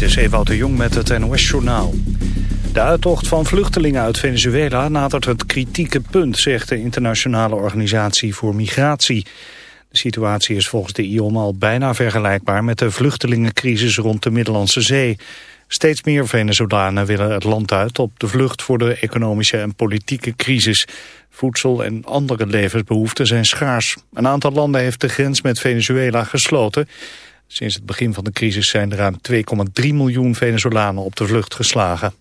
Het is Ewout de Jong met het NOS-journaal. De uittocht van vluchtelingen uit Venezuela nadert het kritieke punt, zegt de Internationale Organisatie voor Migratie. De situatie is volgens de IOM al bijna vergelijkbaar met de vluchtelingencrisis rond de Middellandse Zee. Steeds meer Venezolanen willen het land uit op de vlucht voor de economische en politieke crisis. Voedsel en andere levensbehoeften zijn schaars. Een aantal landen heeft de grens met Venezuela gesloten. Sinds het begin van de crisis zijn er ruim 2,3 miljoen Venezolanen op de vlucht geslagen.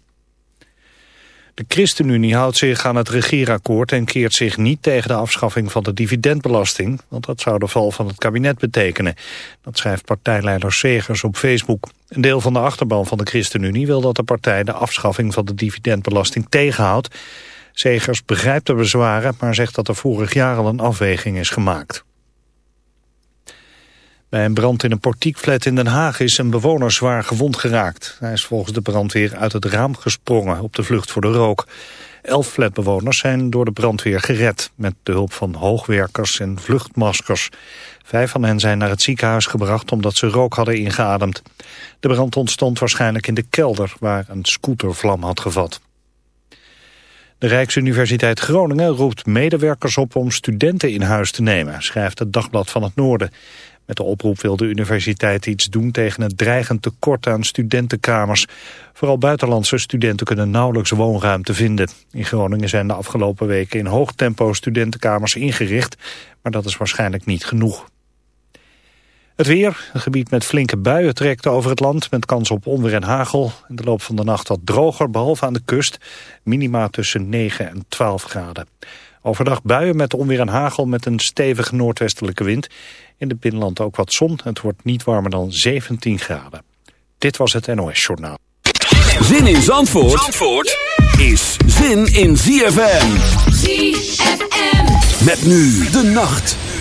De ChristenUnie houdt zich aan het regeerakkoord en keert zich niet tegen de afschaffing van de dividendbelasting, want dat zou de val van het kabinet betekenen. Dat schrijft partijleider Segers op Facebook. Een deel van de achterban van de ChristenUnie wil dat de partij de afschaffing van de dividendbelasting tegenhoudt. Segers begrijpt de bezwaren, maar zegt dat er vorig jaar al een afweging is gemaakt. Bij een brand in een portiekflat in Den Haag is een bewoner zwaar gewond geraakt. Hij is volgens de brandweer uit het raam gesprongen op de vlucht voor de rook. Elf flatbewoners zijn door de brandweer gered... met de hulp van hoogwerkers en vluchtmaskers. Vijf van hen zijn naar het ziekenhuis gebracht omdat ze rook hadden ingeademd. De brand ontstond waarschijnlijk in de kelder waar een scootervlam had gevat. De Rijksuniversiteit Groningen roept medewerkers op om studenten in huis te nemen, schrijft het Dagblad van het Noorden. Met de oproep wil de universiteit iets doen tegen het dreigend tekort aan studentenkamers. Vooral buitenlandse studenten kunnen nauwelijks woonruimte vinden. In Groningen zijn de afgelopen weken in hoog tempo studentenkamers ingericht, maar dat is waarschijnlijk niet genoeg. Het weer, een gebied met flinke buien trekt over het land... met kans op onweer en hagel. In de loop van de nacht wat droger, behalve aan de kust. Minima tussen 9 en 12 graden. Overdag buien met onweer en hagel met een stevige noordwestelijke wind. In het binnenland ook wat zon. Het wordt niet warmer dan 17 graden. Dit was het NOS Journaal. Zin in Zandvoort, Zandvoort is zin in ZFM. ZFM. Met nu de nacht.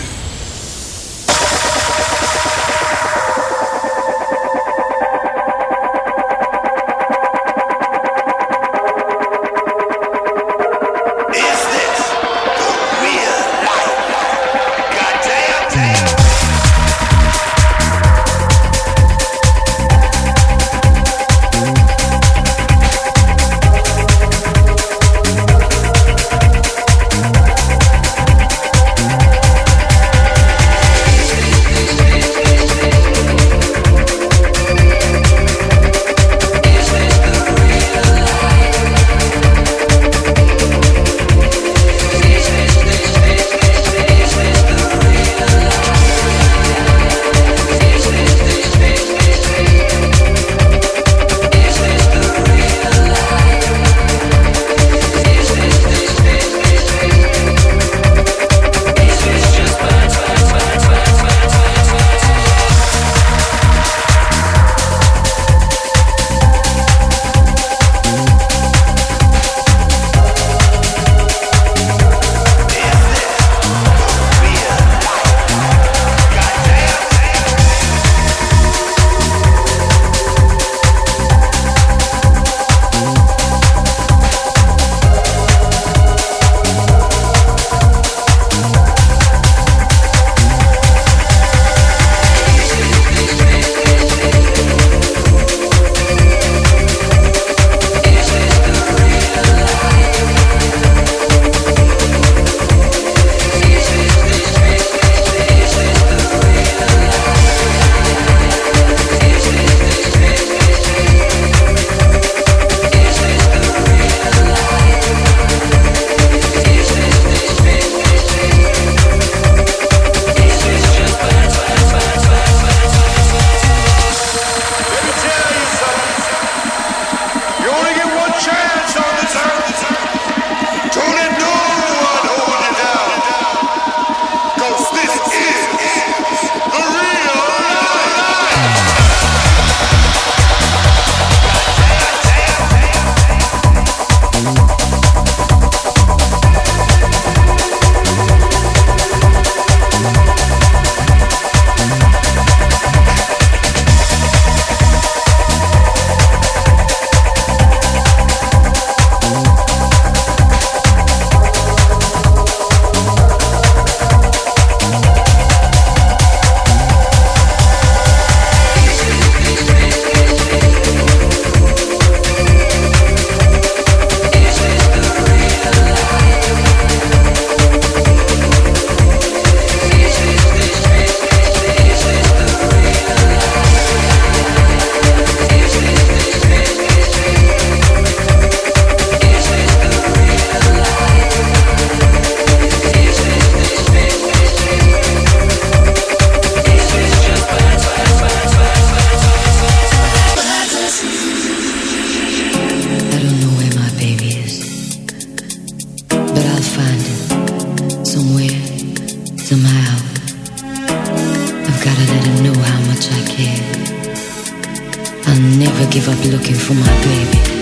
much I care. I'll never give up looking for my baby.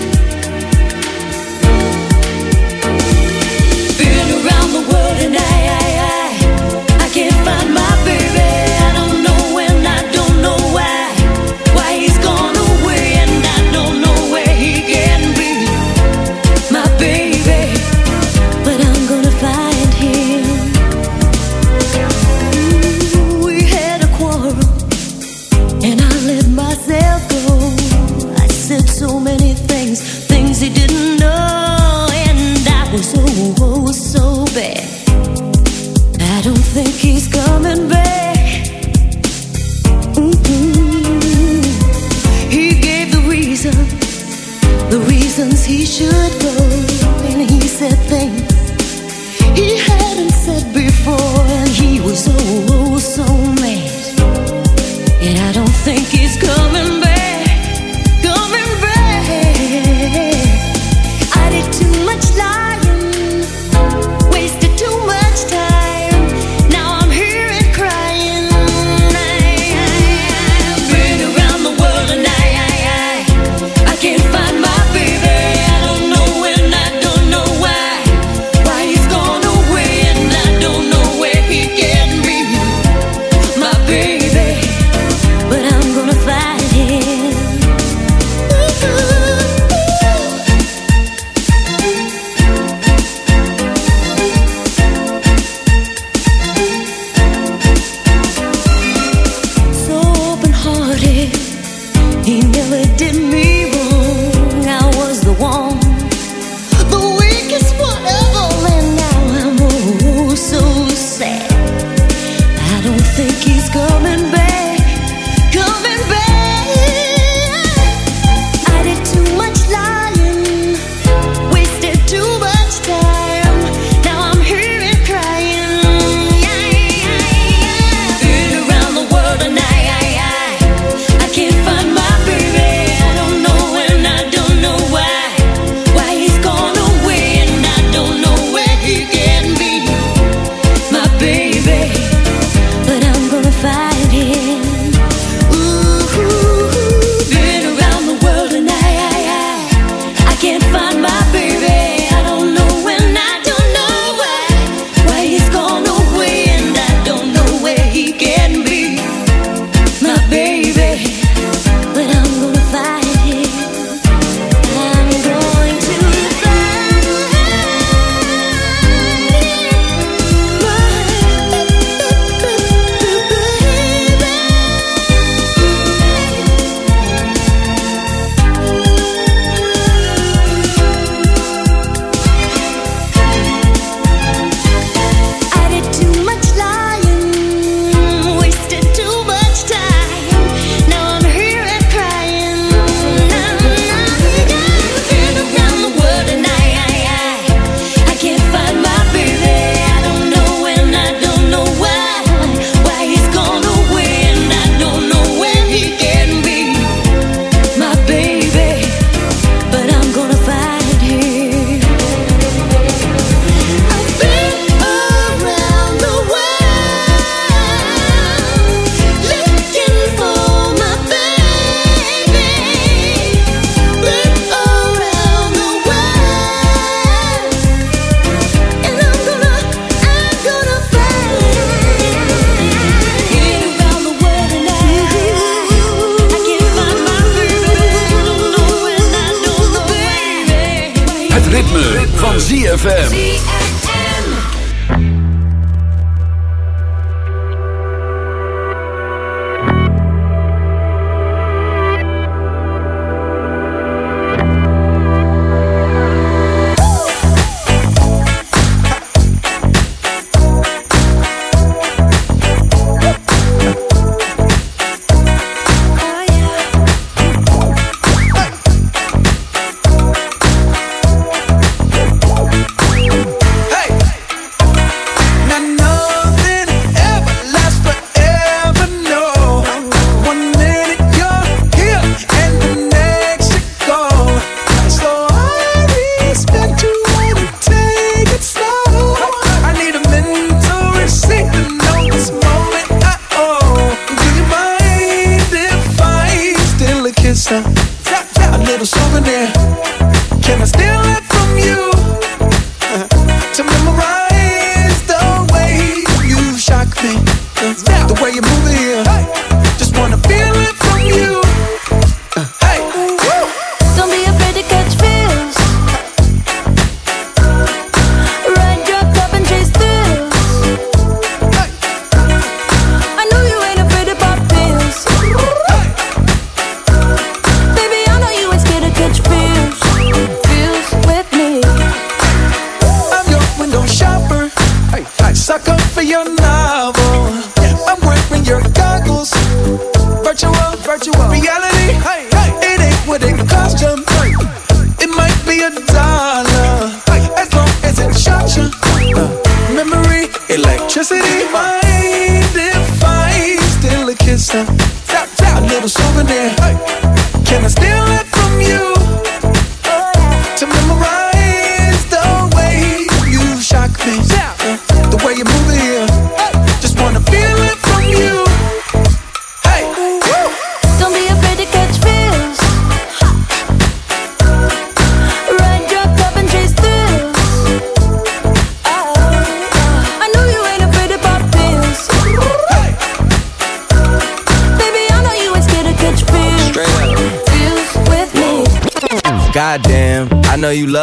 You love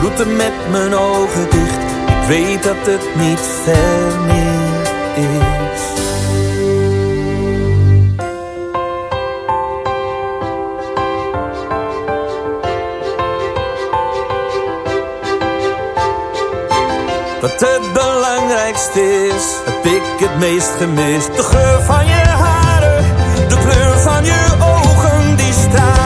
route met mijn ogen dicht. Ik weet dat het niet ver meer is. Wat het belangrijkste is, heb ik het meest gemist. De geur van je haren, de kleur van je ogen, die stralende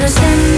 understand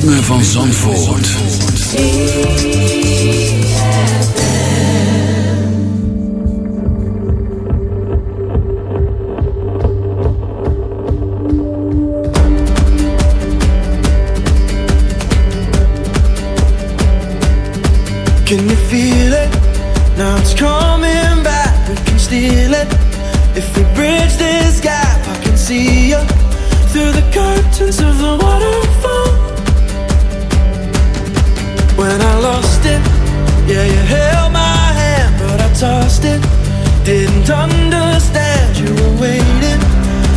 ritme van Zandvoort. Can you feel it? Now it's coming back. We can steal it. If we bridge this gap, I can see you through the curtains of the water. understand you were waiting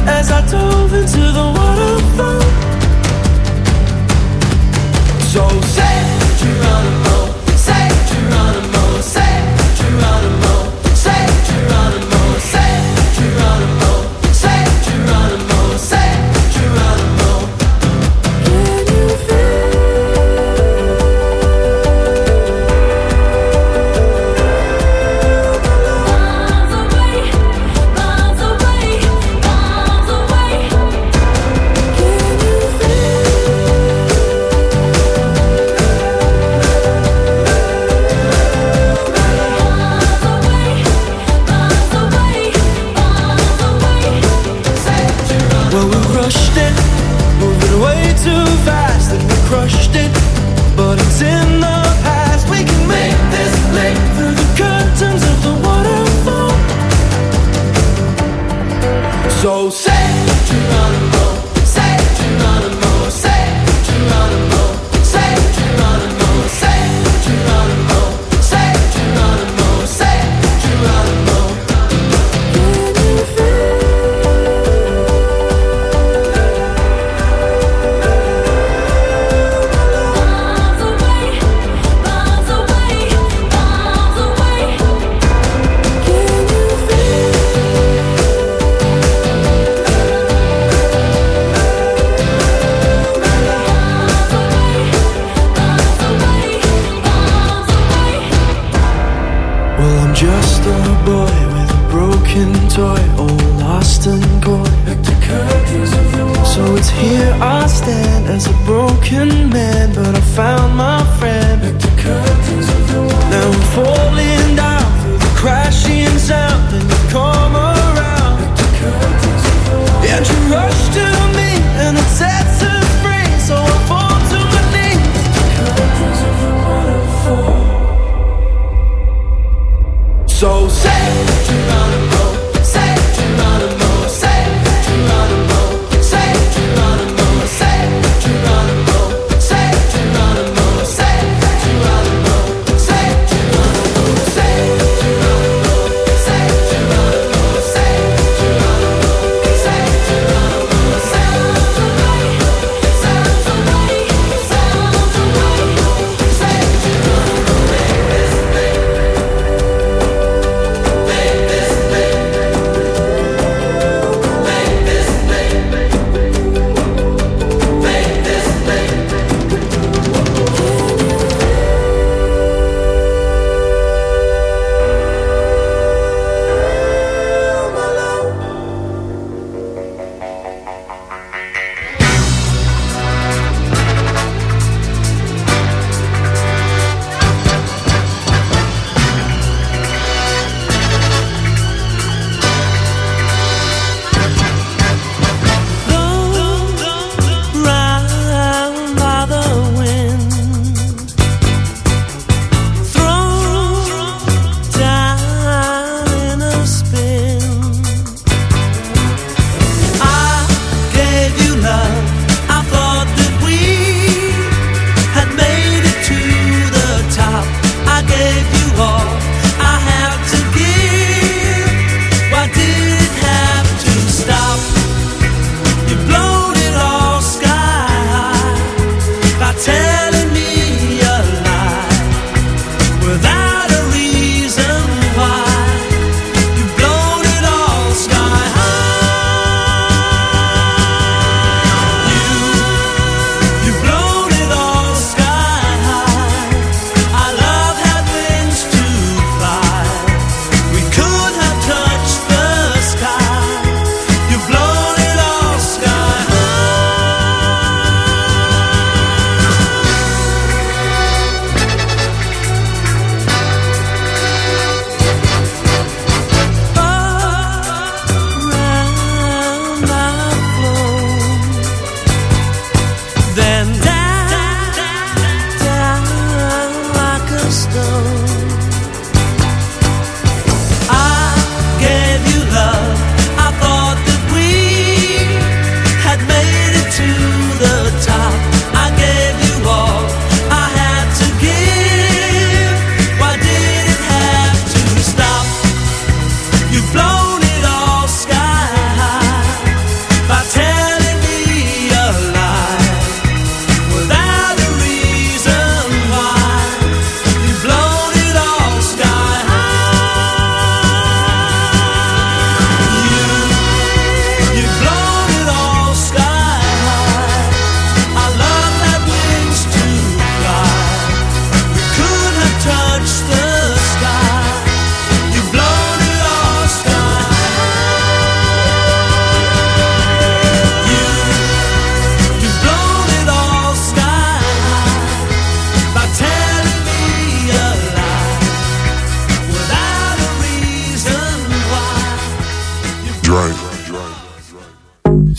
as I dove into the water.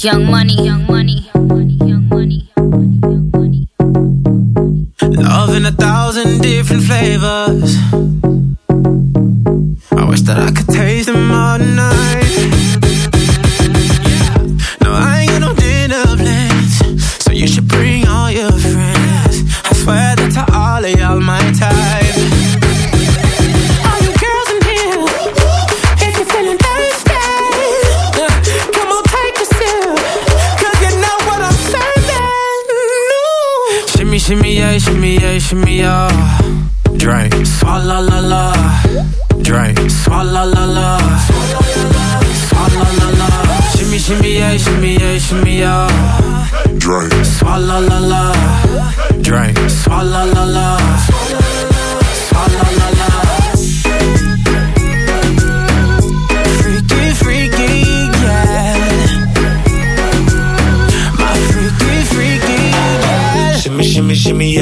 Young money,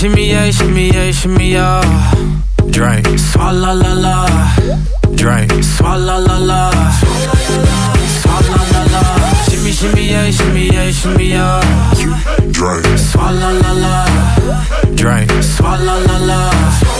Shimmy, yeah, shimmy, yeah, shimmy, yeah. Drink, swalla la la. Drink, swalla la la. Swalla la la. Shimmy, shimmy, yeah, shimmy, yeah, shimmy, yeah. Drink, swalla la la. Drink, swalla la la.